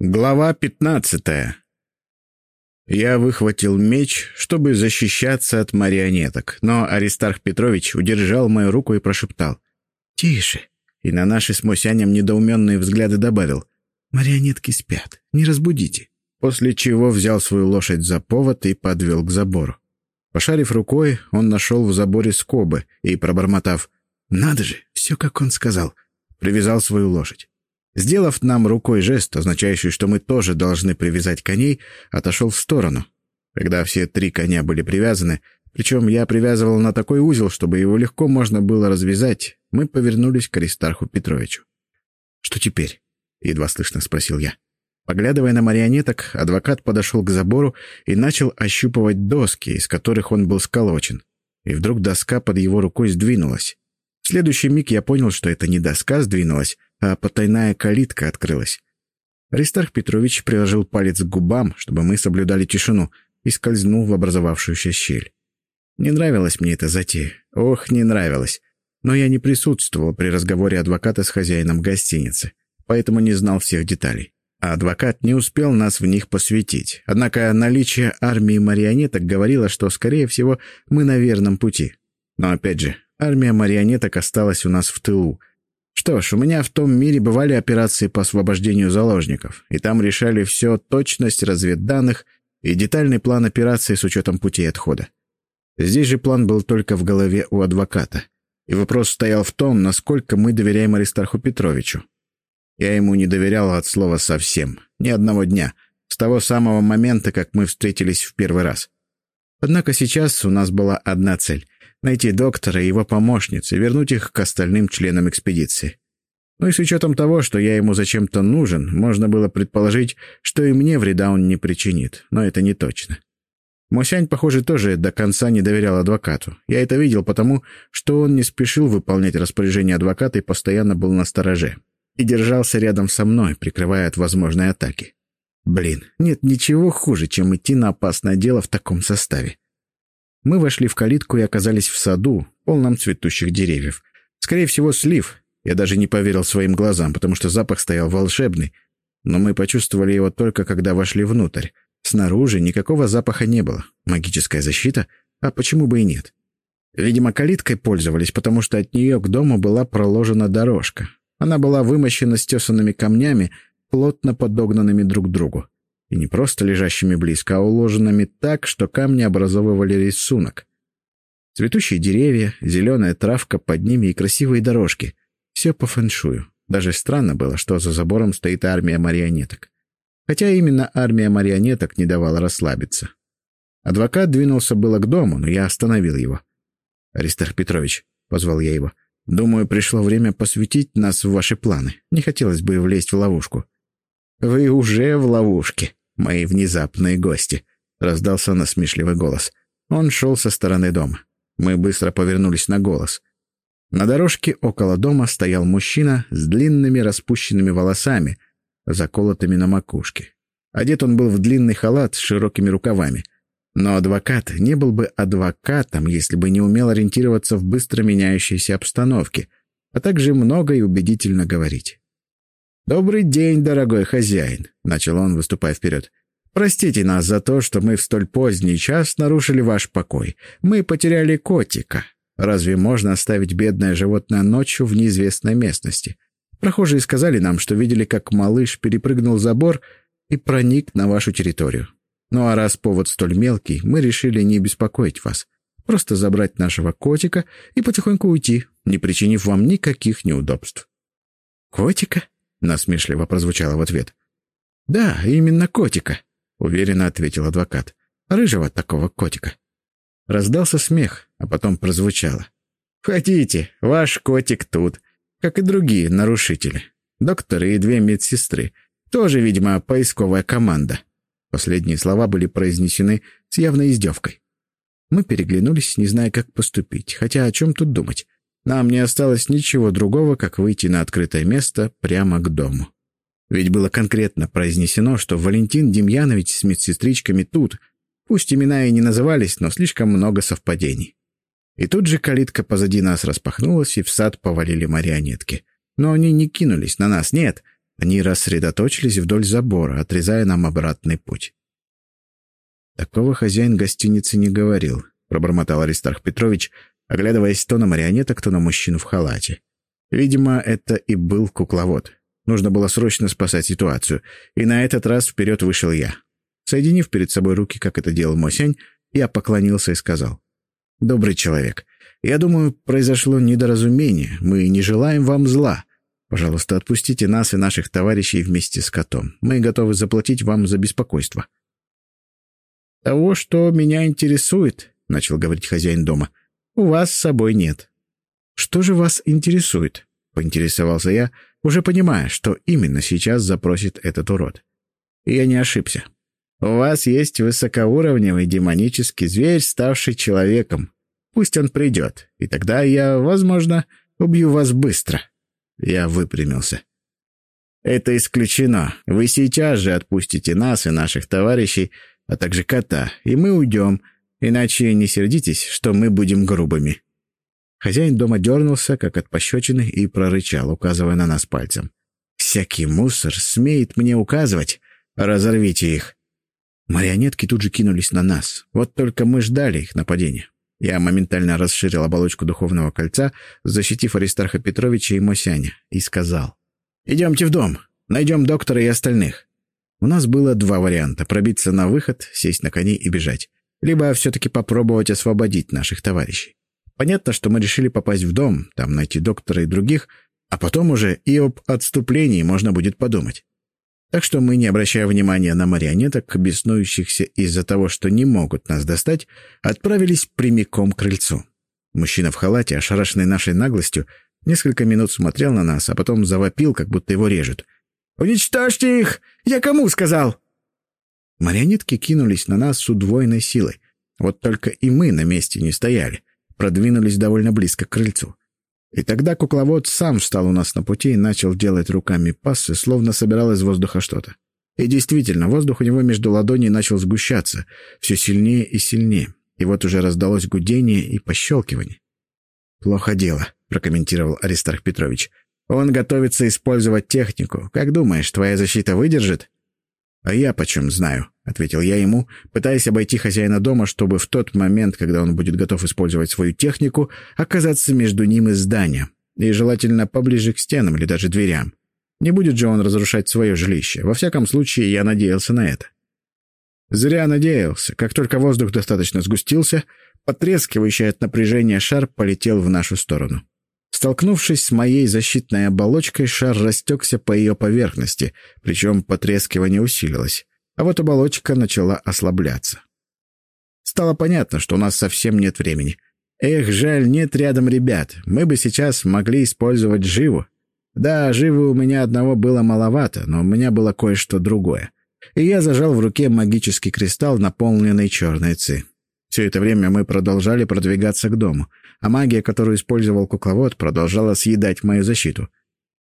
Глава пятнадцатая. Я выхватил меч, чтобы защищаться от марионеток, но Аристарх Петрович удержал мою руку и прошептал «Тише!» и на наши с Мосянем недоуменные взгляды добавил «Марионетки спят, не разбудите», после чего взял свою лошадь за повод и подвел к забору. Пошарив рукой, он нашел в заборе скобы и, пробормотав «Надо же, все как он сказал», привязал свою лошадь. Сделав нам рукой жест, означающий, что мы тоже должны привязать коней, отошел в сторону. Когда все три коня были привязаны, причем я привязывал на такой узел, чтобы его легко можно было развязать, мы повернулись к Аристарху Петровичу. «Что теперь?» — едва слышно спросил я. Поглядывая на марионеток, адвокат подошел к забору и начал ощупывать доски, из которых он был сколочен. И вдруг доска под его рукой сдвинулась. В следующий миг я понял, что это не доска сдвинулась, а потайная калитка открылась. Аристарх Петрович приложил палец к губам, чтобы мы соблюдали тишину, и скользнул в образовавшуюся щель. Не нравилась мне эта затея. Ох, не нравилась. Но я не присутствовал при разговоре адвоката с хозяином гостиницы, поэтому не знал всех деталей. А адвокат не успел нас в них посвятить. Однако наличие армии марионеток говорило, что, скорее всего, мы на верном пути. Но опять же, армия марионеток осталась у нас в тылу — что ж, у меня в том мире бывали операции по освобождению заложников, и там решали все точность разведданных и детальный план операции с учетом путей отхода. Здесь же план был только в голове у адвоката. И вопрос стоял в том, насколько мы доверяем Аристарху Петровичу. Я ему не доверял от слова совсем, ни одного дня, с того самого момента, как мы встретились в первый раз. Однако сейчас у нас была одна цель найти доктора и его помощницы, вернуть их к остальным членам экспедиции. Ну и с учетом того, что я ему зачем-то нужен, можно было предположить, что и мне вреда он не причинит, но это не точно. Мосянь, похоже, тоже до конца не доверял адвокату. Я это видел потому, что он не спешил выполнять распоряжение адвоката и постоянно был на стороже. И держался рядом со мной, прикрывая от возможной атаки. Блин, нет ничего хуже, чем идти на опасное дело в таком составе. Мы вошли в калитку и оказались в саду, полном цветущих деревьев. Скорее всего, слив. Я даже не поверил своим глазам, потому что запах стоял волшебный. Но мы почувствовали его только когда вошли внутрь. Снаружи никакого запаха не было. Магическая защита? А почему бы и нет? Видимо, калиткой пользовались, потому что от нее к дому была проложена дорожка. Она была вымощена стесанными камнями, плотно подогнанными друг к другу и не просто лежащими близко, а уложенными так, что камни образовывали рисунок. Цветущие деревья, зеленая травка под ними и красивые дорожки. Все по фэншую. Даже странно было, что за забором стоит армия марионеток. Хотя именно армия марионеток не давала расслабиться. Адвокат двинулся было к дому, но я остановил его. «Аристарх Петрович», — позвал я его, — «думаю, пришло время посвятить нас в ваши планы. Не хотелось бы влезть в ловушку». «Вы уже в ловушке», мои внезапные гости», — раздался насмешливый голос. Он шел со стороны дома. Мы быстро повернулись на голос. На дорожке около дома стоял мужчина с длинными распущенными волосами, заколотыми на макушке. Одет он был в длинный халат с широкими рукавами. Но адвокат не был бы адвокатом, если бы не умел ориентироваться в быстро меняющейся обстановке, а также много и убедительно говорить. «Добрый день, дорогой хозяин», — начал он, выступая вперед. «Простите нас за то, что мы в столь поздний час нарушили ваш покой. Мы потеряли котика. Разве можно оставить бедное животное ночью в неизвестной местности? Прохожие сказали нам, что видели, как малыш перепрыгнул забор и проник на вашу территорию. Ну а раз повод столь мелкий, мы решили не беспокоить вас. Просто забрать нашего котика и потихоньку уйти, не причинив вам никаких неудобств». «Котика?» Насмешливо прозвучало в ответ. «Да, именно котика», — уверенно ответил адвокат. «Рыжего такого котика». Раздался смех, а потом прозвучало. «Хотите, ваш котик тут, как и другие нарушители. Докторы и две медсестры. Тоже, видимо, поисковая команда». Последние слова были произнесены с явной издевкой. Мы переглянулись, не зная, как поступить, хотя о чем тут думать. Нам не осталось ничего другого, как выйти на открытое место прямо к дому. Ведь было конкретно произнесено, что Валентин Демьянович с медсестричками тут, пусть имена и не назывались, но слишком много совпадений. И тут же калитка позади нас распахнулась, и в сад повалили марионетки. Но они не кинулись на нас, нет. Они рассредоточились вдоль забора, отрезая нам обратный путь. «Такого хозяин гостиницы не говорил», — пробормотал Аристарх Петрович, оглядываясь то на марионеток, то на мужчину в халате. Видимо, это и был кукловод. Нужно было срочно спасать ситуацию, и на этот раз вперед вышел я. Соединив перед собой руки, как это делал Мосянь, я поклонился и сказал. «Добрый человек, я думаю, произошло недоразумение. Мы не желаем вам зла. Пожалуйста, отпустите нас и наших товарищей вместе с котом. Мы готовы заплатить вам за беспокойство». «Того, что меня интересует», — начал говорить хозяин дома, — «у вас с собой нет». «Что же вас интересует?» — поинтересовался я, уже понимая, что именно сейчас запросит этот урод. Я не ошибся. «У вас есть высокоуровневый демонический зверь, ставший человеком. Пусть он придет, и тогда я, возможно, убью вас быстро». Я выпрямился. «Это исключено. Вы сейчас же отпустите нас и наших товарищей, а также кота, и мы уйдем, иначе не сердитесь, что мы будем грубыми». Хозяин дома дернулся, как от пощечины, и прорычал, указывая на нас пальцем. «Всякий мусор смеет мне указывать. Разорвите их!» Марионетки тут же кинулись на нас. Вот только мы ждали их нападения. Я моментально расширил оболочку духовного кольца, защитив Аристарха Петровича и Мосяня, и сказал. «Идемте в дом. Найдем доктора и остальных». У нас было два варианта — пробиться на выход, сесть на коней и бежать. Либо все-таки попробовать освободить наших товарищей. Понятно, что мы решили попасть в дом, там найти доктора и других, а потом уже и об отступлении можно будет подумать. Так что мы, не обращая внимания на марионеток, беснующихся из-за того, что не могут нас достать, отправились прямиком к крыльцу. Мужчина в халате, ошарашенный нашей наглостью, несколько минут смотрел на нас, а потом завопил, как будто его режут. «Уничтожьте их! Я кому сказал?» Марионетки кинулись на нас с удвоенной силой. Вот только и мы на месте не стояли, продвинулись довольно близко к крыльцу. И тогда кукловод сам встал у нас на пути и начал делать руками пассы, словно собирал из воздуха что-то. И действительно, воздух у него между ладоней начал сгущаться, все сильнее и сильнее. И вот уже раздалось гудение и пощелкивание. «Плохо дело», — прокомментировал Аристарх Петрович. «Он готовится использовать технику. Как думаешь, твоя защита выдержит?» «А я почем знаю?» — ответил я ему, пытаясь обойти хозяина дома, чтобы в тот момент, когда он будет готов использовать свою технику, оказаться между ним и зданием, и желательно поближе к стенам или даже дверям. Не будет же он разрушать свое жилище. Во всяком случае, я надеялся на это. Зря надеялся. Как только воздух достаточно сгустился, потрескивающий от напряжения шар полетел в нашу сторону. Столкнувшись с моей защитной оболочкой, шар растекся по ее поверхности, причем потрескивание усилилось а вот оболочка начала ослабляться. Стало понятно, что у нас совсем нет времени. Эх, жаль, нет рядом ребят. Мы бы сейчас могли использовать живу. Да, живы у меня одного было маловато, но у меня было кое-что другое. И я зажал в руке магический кристалл, наполненный черной ци. Все это время мы продолжали продвигаться к дому, а магия, которую использовал кукловод, продолжала съедать мою защиту.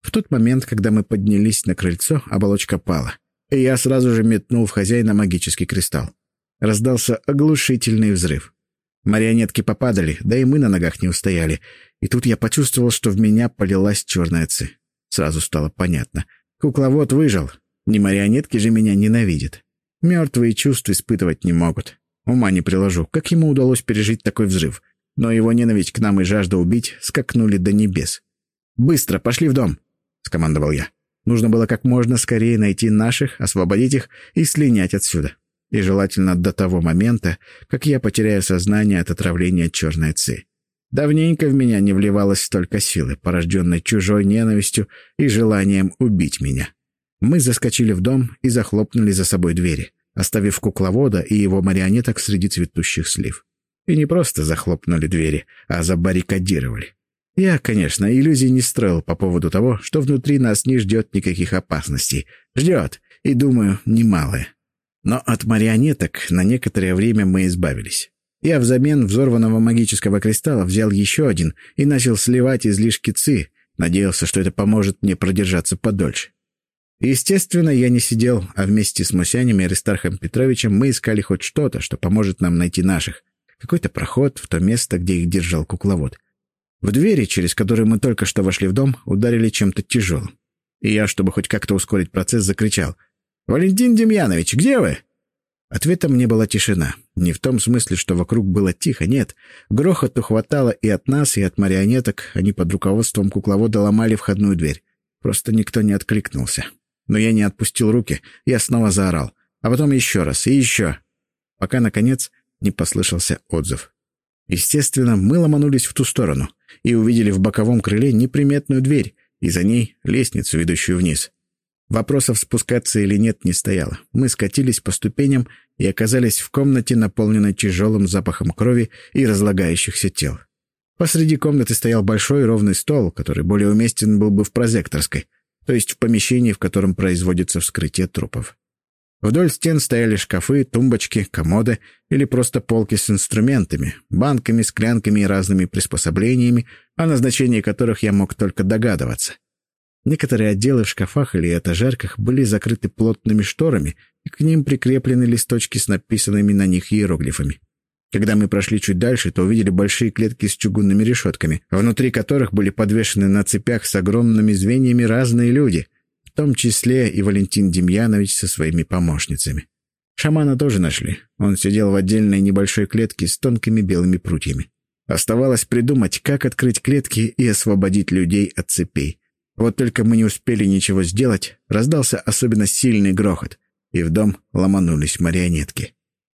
В тот момент, когда мы поднялись на крыльцо, оболочка пала — и я сразу же метнул в хозяина магический кристалл. Раздался оглушительный взрыв. Марионетки попадали, да и мы на ногах не устояли. И тут я почувствовал, что в меня полилась черная ци. Сразу стало понятно. Кукловод выжил. Не марионетки же меня ненавидят. Мертвые чувства испытывать не могут. Ума не приложу, как ему удалось пережить такой взрыв. Но его ненависть к нам и жажда убить скакнули до небес. «Быстро, пошли в дом!» — скомандовал я. Нужно было как можно скорее найти наших, освободить их и слинять отсюда. И желательно до того момента, как я потеряю сознание от отравления черной ци. Давненько в меня не вливалось столько силы, порожденной чужой ненавистью и желанием убить меня. Мы заскочили в дом и захлопнули за собой двери, оставив кукловода и его марионеток среди цветущих слив. И не просто захлопнули двери, а забаррикадировали. Я, конечно, иллюзий не строил по поводу того, что внутри нас не ждет никаких опасностей. Ждет, и, думаю, немалое. Но от марионеток на некоторое время мы избавились. Я взамен взорванного магического кристалла взял еще один и начал сливать излишки ци, надеялся, что это поможет мне продержаться подольше. Естественно, я не сидел, а вместе с Мусянями и Аристархом Петровичем мы искали хоть что-то, что поможет нам найти наших. Какой-то проход в то место, где их держал кукловод. В двери, через которые мы только что вошли в дом, ударили чем-то тяжелым. И я, чтобы хоть как-то ускорить процесс, закричал. «Валентин Демьянович, где вы?» Ответом мне была тишина. Не в том смысле, что вокруг было тихо, нет. Грохоту хватало и от нас, и от марионеток. Они под руководством кукловода ломали входную дверь. Просто никто не откликнулся. Но я не отпустил руки, я снова заорал. А потом еще раз, и еще. Пока, наконец, не послышался отзыв. Естественно, мы ломанулись в ту сторону и увидели в боковом крыле неприметную дверь, и за ней лестницу, ведущую вниз. Вопросов спускаться или нет не стояло. Мы скатились по ступеням и оказались в комнате, наполненной тяжелым запахом крови и разлагающихся тел. Посреди комнаты стоял большой ровный стол, который более уместен был бы в прозекторской, то есть в помещении, в котором производится вскрытие трупов. Вдоль стен стояли шкафы, тумбочки, комоды или просто полки с инструментами, банками, склянками и разными приспособлениями, о назначении которых я мог только догадываться — Некоторые отделы в шкафах или этажерках были закрыты плотными шторами, и к ним прикреплены листочки с написанными на них иероглифами. Когда мы прошли чуть дальше, то увидели большие клетки с чугунными решетками, внутри которых были подвешены на цепях с огромными звеньями разные люди, в том числе и Валентин Демьянович со своими помощницами. Шамана тоже нашли. Он сидел в отдельной небольшой клетке с тонкими белыми прутьями. Оставалось придумать, как открыть клетки и освободить людей от цепей. Вот только мы не успели ничего сделать, раздался особенно сильный грохот, и в дом ломанулись марионетки.